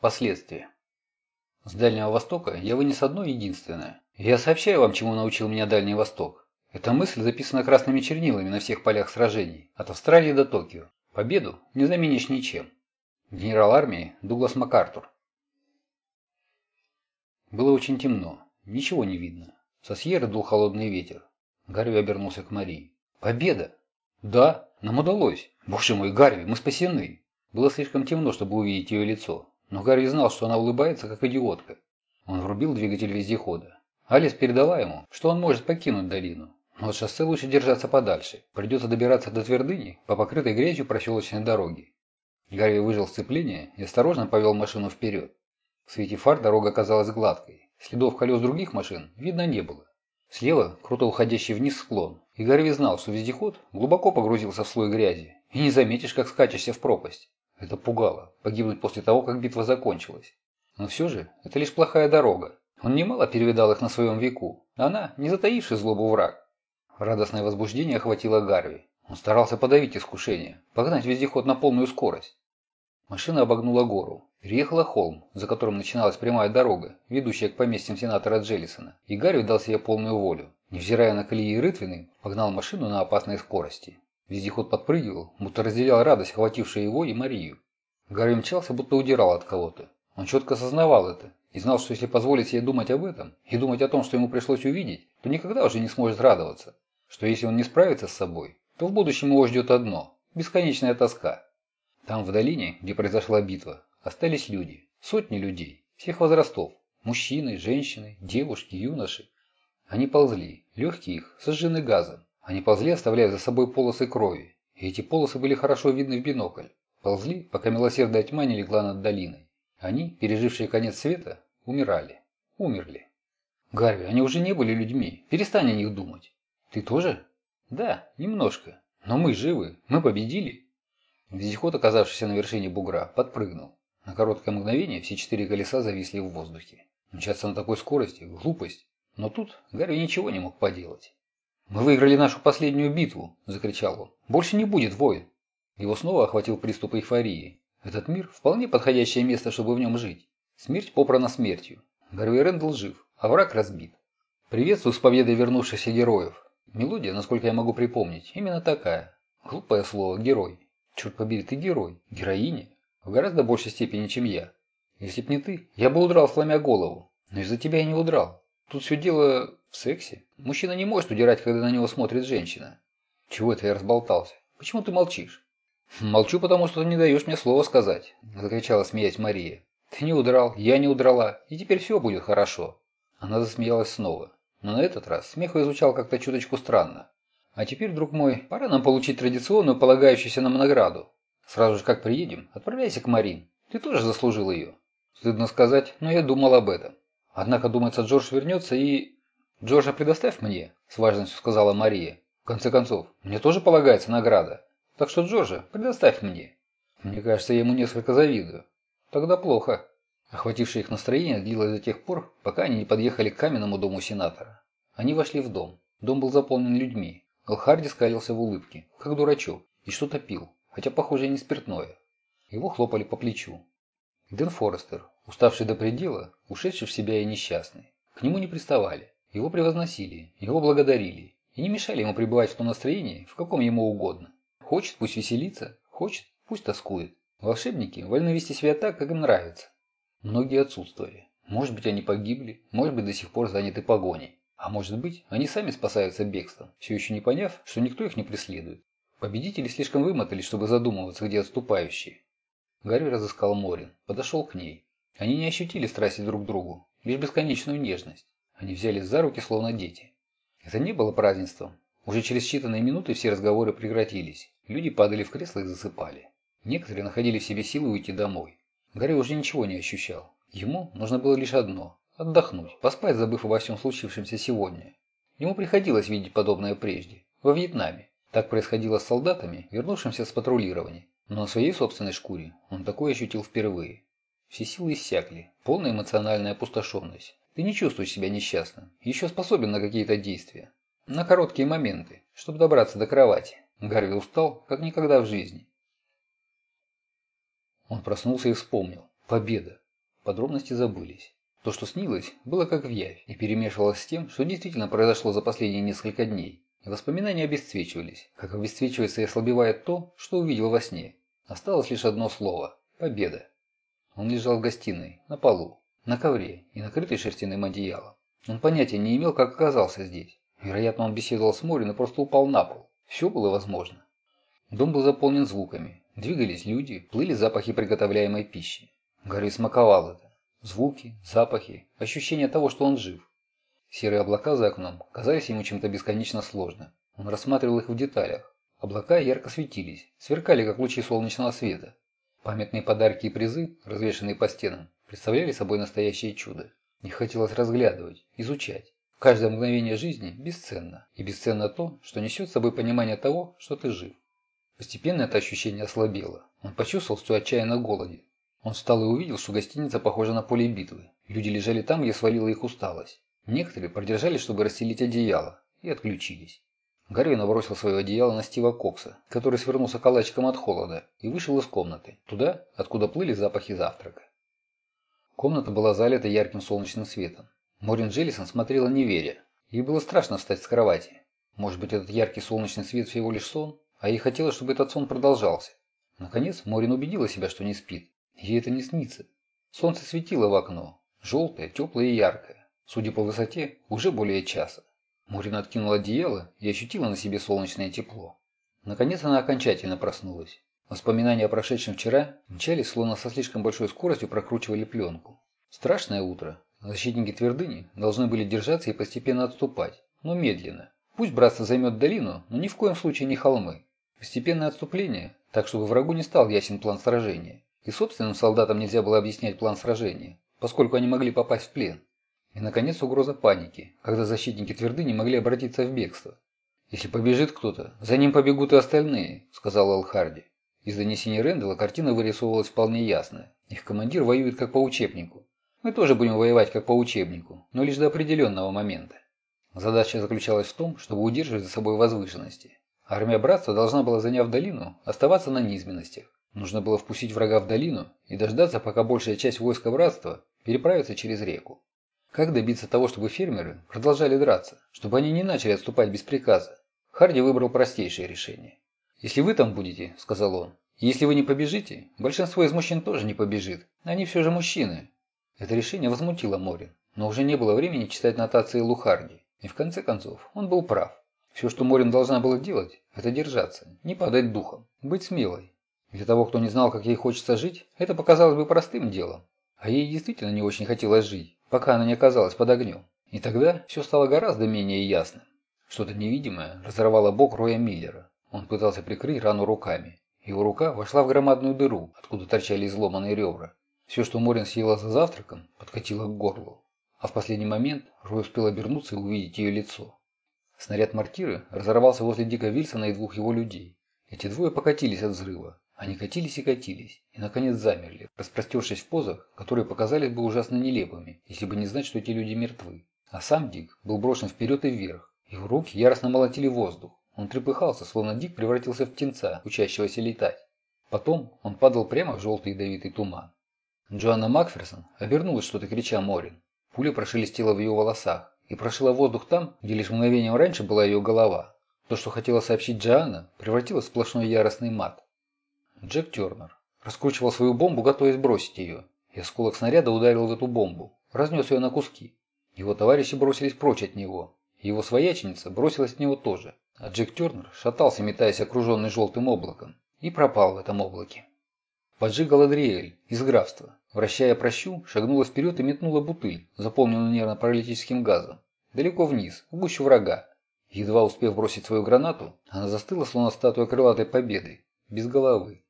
Последствия. С Дальнего Востока я вынес одно единственное. Я сообщаю вам, чему научил меня Дальний Восток. Эта мысль записана красными чернилами на всех полях сражений, от Австралии до Токио. Победу не заменишь ничем. Генерал армии Дуглас МакАртур. Было очень темно. Ничего не видно. Со Сьерры дул холодный ветер. Гарви обернулся к Марии. «Победа!» «Да, нам удалось. Боже мой, Гарви, мы спасены!» Было слишком темно, чтобы увидеть ее лицо. Но Гарри знал, что она улыбается, как идиотка. Он врубил двигатель вездехода. Алис передала ему, что он может покинуть долину. Но от шоссе лучше держаться подальше. Придется добираться до твердыни по покрытой грязью проселочной дороге. Гарри выжил сцепление и осторожно повел машину вперед. В свете фар дорога казалась гладкой. Следов колес других машин видно не было. Слева круто уходящий вниз склон, и Гарви знал, что вездеход глубоко погрузился в слой грязи, и не заметишь, как скачешься в пропасть. Это пугало, погибнуть после того, как битва закончилась. Но все же, это лишь плохая дорога. Он немало перевидал их на своем веку. Она, не затаивший злобу враг. Радостное возбуждение охватило Гарви. Он старался подавить искушение, погнать вездеход на полную скорость. Машина обогнула гору, переехала холм, за которым начиналась прямая дорога, ведущая к поместьям сенатора Джеллисона, и Гарви дал себе полную волю. Невзирая на колеи и рытвины, погнал машину на опасной скорости. Вездеход подпрыгивал, будто разделял радость, охватившую его и Марию. Гарри мчался, будто удирал от кого-то. Он четко осознавал это и знал, что если позволить себе думать об этом и думать о том, что ему пришлось увидеть, то никогда уже не сможет радоваться. Что если он не справится с собой, то в будущем его ждет одно – бесконечная тоска. Там, в долине, где произошла битва, остались люди. Сотни людей, всех возрастов. Мужчины, женщины, девушки, юноши. Они ползли, легкие их сожжены газом. Они ползли, оставляя за собой полосы крови, и эти полосы были хорошо видны в бинокль. Ползли, пока милосердная тьма не легла над долиной. Они, пережившие конец света, умирали. Умерли. Гарви, они уже не были людьми. Перестань о них думать. Ты тоже? Да, немножко. Но мы живы. Мы победили. Вездеход, оказавшийся на вершине бугра, подпрыгнул. На короткое мгновение все четыре колеса зависли в воздухе. Мчаться на такой скорости – глупость. Но тут Гарви ничего не мог поделать. «Мы выиграли нашу последнюю битву!» – закричал он. «Больше не будет войн!» Его снова охватил приступ эйфории. Этот мир – вполне подходящее место, чтобы в нем жить. Смерть попрана смертью. Гарви Рэндалл жив, а враг разбит. Приветствую с победой вернувшихся героев. Мелодия, насколько я могу припомнить, именно такая. Глупое слово «герой». Черт побери, ты герой, героиня. В гораздо большей степени, чем я. Если б не ты, я бы удрал, сломя голову. Но из-за тебя я не удрал. Тут все дело в сексе. Мужчина не может удирать, когда на него смотрит женщина. Чего это я разболтался? Почему ты молчишь? Молчу, потому что ты не даешь мне слова сказать, закричала, смеясь Мария. Ты не удрал, я не удрала, и теперь все будет хорошо. Она засмеялась снова. Но на этот раз смех ее звучал как-то чуточку странно. А теперь, друг мой, пора нам получить традиционную полагающуюся нам награду. Сразу же как приедем, отправляйся к Марин. Ты тоже заслужил ее. Стыдно сказать, но я думал об этом. Однако, думается, Джордж вернется и... «Джорджа предоставь мне», – с важностью сказала Мария. «В конце концов, мне тоже полагается награда. Так что Джорджа предоставь мне». Мне кажется, я ему несколько завидую. Тогда плохо. Охватившее их настроение длилось до тех пор, пока они не подъехали к каменному дому сенатора. Они вошли в дом. Дом был заполнен людьми. Элхарди скалился в улыбке, как дурачок, и что-то пил, хотя, похоже, не спиртное. Его хлопали по плечу. Дэн Форестер, уставший до предела, ушедший в себя и несчастный. К нему не приставали, его превозносили, его благодарили и не мешали ему пребывать в том настроении, в каком ему угодно. Хочет, пусть веселится, хочет, пусть тоскует. Волшебники вольны вести себя так, как им нравится. Многие отсутствовали. Может быть, они погибли, может быть, до сих пор заняты погоней. А может быть, они сами спасаются бегством, все еще не поняв, что никто их не преследует. Победители слишком вымотались, чтобы задумываться, где отступающие. Гарри разыскал Морин, подошел к ней. Они не ощутили страсти друг к другу, лишь бесконечную нежность. Они взялись за руки, словно дети. Это не было празднеством. Уже через считанные минуты все разговоры прекратились. Люди падали в кресла и засыпали. Некоторые находили в себе силы уйти домой. Гарри уже ничего не ощущал. Ему нужно было лишь одно – отдохнуть, поспать, забыв обо всем случившемся сегодня. Ему приходилось видеть подобное прежде, во Вьетнаме. Так происходило с солдатами, вернувшимся с патрулирования. Но на своей собственной шкуре он такое ощутил впервые. Все силы иссякли, полная эмоциональная опустошенность. Ты не чувствуешь себя несчастным, еще способен на какие-то действия. На короткие моменты, чтобы добраться до кровати. Гарви устал, как никогда в жизни. Он проснулся и вспомнил. Победа. подробности забылись. То, что снилось, было как в явь и перемешивалось с тем, что действительно произошло за последние несколько дней. И воспоминания обесцвечивались, как обесцвечивается и ослабевает то, что увидел во сне. Осталось лишь одно слово – победа. Он лежал в гостиной, на полу, на ковре и накрытый шерстяным одеялом. Он понятия не имел, как оказался здесь. Вероятно, он беседовал с морем и просто упал на пол. Все было возможно. Дом был заполнен звуками. Двигались люди, плыли запахи приготовляемой пищи. Гарри смаковал это. Звуки, запахи, ощущение того, что он жив. Серые облака за окном казались ему чем-то бесконечно сложным. Он рассматривал их в деталях. Облака ярко светились, сверкали, как лучи солнечного света. Памятные подарки и призы, развешанные по стенам, представляли собой настоящее чудо. Не хотелось разглядывать, изучать. Каждое мгновение жизни бесценно. И бесценно то, что несет с собой понимание того, что ты жив. Постепенно это ощущение ослабело. Он почувствовал, что отчаянно голоден. Он встал и увидел, что гостиница похожа на поле битвы. Люди лежали там, где свалила их усталость. Некоторые продержались, чтобы расстелить одеяло, и отключились. Гарви набросил свое одеяло на Стива Кокса, который свернулся калачиком от холода, и вышел из комнаты, туда, откуда плыли запахи завтрака. Комната была залита ярким солнечным светом. Морин Джеллисон смотрела не веря. Ей было страшно встать с кровати. Может быть, этот яркий солнечный свет всего лишь сон? А ей хотелось, чтобы этот сон продолжался. Наконец, Морин убедила себя, что не спит. Ей это не снится. Солнце светило в окно. Желтое, теплое и яркое. Судя по высоте, уже более часа. Морин откинула одеяло и ощутила на себе солнечное тепло. Наконец она окончательно проснулась. Воспоминания о прошедшем вчера мчались, словно со слишком большой скоростью прокручивали пленку. Страшное утро. Защитники твердыни должны были держаться и постепенно отступать, но медленно. Пусть братство займет долину, но ни в коем случае не холмы. Постепенное отступление, так чтобы врагу не стал ясен план сражения. И собственным солдатам нельзя было объяснять план сражения, поскольку они могли попасть в плен. И, наконец, угроза паники, когда защитники твердыни могли обратиться в бегство. «Если побежит кто-то, за ним побегут и остальные», – сказал Алхарди. Из донесения Рэндала картина вырисовывалась вполне ясная. Их командир воюет как по учебнику. Мы тоже будем воевать как по учебнику, но лишь до определенного момента. Задача заключалась в том, чтобы удерживать за собой возвышенности. Армия братства должна была, заняв долину, оставаться на низменностях. Нужно было впустить врага в долину и дождаться, пока большая часть войска братства переправится через реку. Как добиться того, чтобы фермеры продолжали драться, чтобы они не начали отступать без приказа? Харди выбрал простейшее решение. «Если вы там будете», – сказал он, – «если вы не побежите, большинство из мужчин тоже не побежит. Они все же мужчины». Это решение возмутило Морин, но уже не было времени читать нотации Лухарди. И в конце концов, он был прав. Все, что Морин должна была делать, это держаться, не падать духом, быть смелой, для того, кто не знал, как ей хочется жить, это показалось бы простым делом. А ей действительно не очень хотелось жить, пока она не оказалась под огнем. И тогда все стало гораздо менее ясным. Что-то невидимое разорвало бок Роя Миллера. Он пытался прикрыть рану руками. Его рука вошла в громадную дыру, откуда торчали изломанные ребра. Все, что Морин съела за завтраком, подкатило к горлу. А в последний момент Рой успел обернуться и увидеть ее лицо. Снаряд мортиры разорвался возле Дика Вильсона и двух его людей. Эти двое покатились от взрыва, они катились и катились, и наконец замерли, распростершись в позах, которые показались бы ужасно нелепыми, если бы не знать, что эти люди мертвы. А сам Дик был брошен вперед и вверх. Его руки яростно молотили воздух. Он трепыхался, словно Дик превратился в птенца, учащегося летать. Потом он падал прямо в желтый ядовитый туман. Джоанна Макферсон обернулась, что-то крича Морин. Пуля прошелестела в ее волосах и прошила воздух там, где лишь мгновением раньше была ее голова. То, что хотела сообщить Джоанна, превратилось в сплошной яростный мат. Джек Тернер раскручивал свою бомбу, готовясь бросить ее, и осколок снаряда ударил в эту бомбу, разнес ее на куски. Его товарищи бросились прочь от него. Его свояченица бросилась от него тоже, а Джек Тернер шатался, метаясь окруженный желтым облаком, и пропал в этом облаке. Поджиг Галадриэль из графства. Вращая прощу, шагнула вперед и метнула бутыль, заполненную нервно-паралитическим газом. Далеко вниз, в гущу врага. Едва успев бросить свою гранату, она застыла, словно статуя крылатой победы, без головы.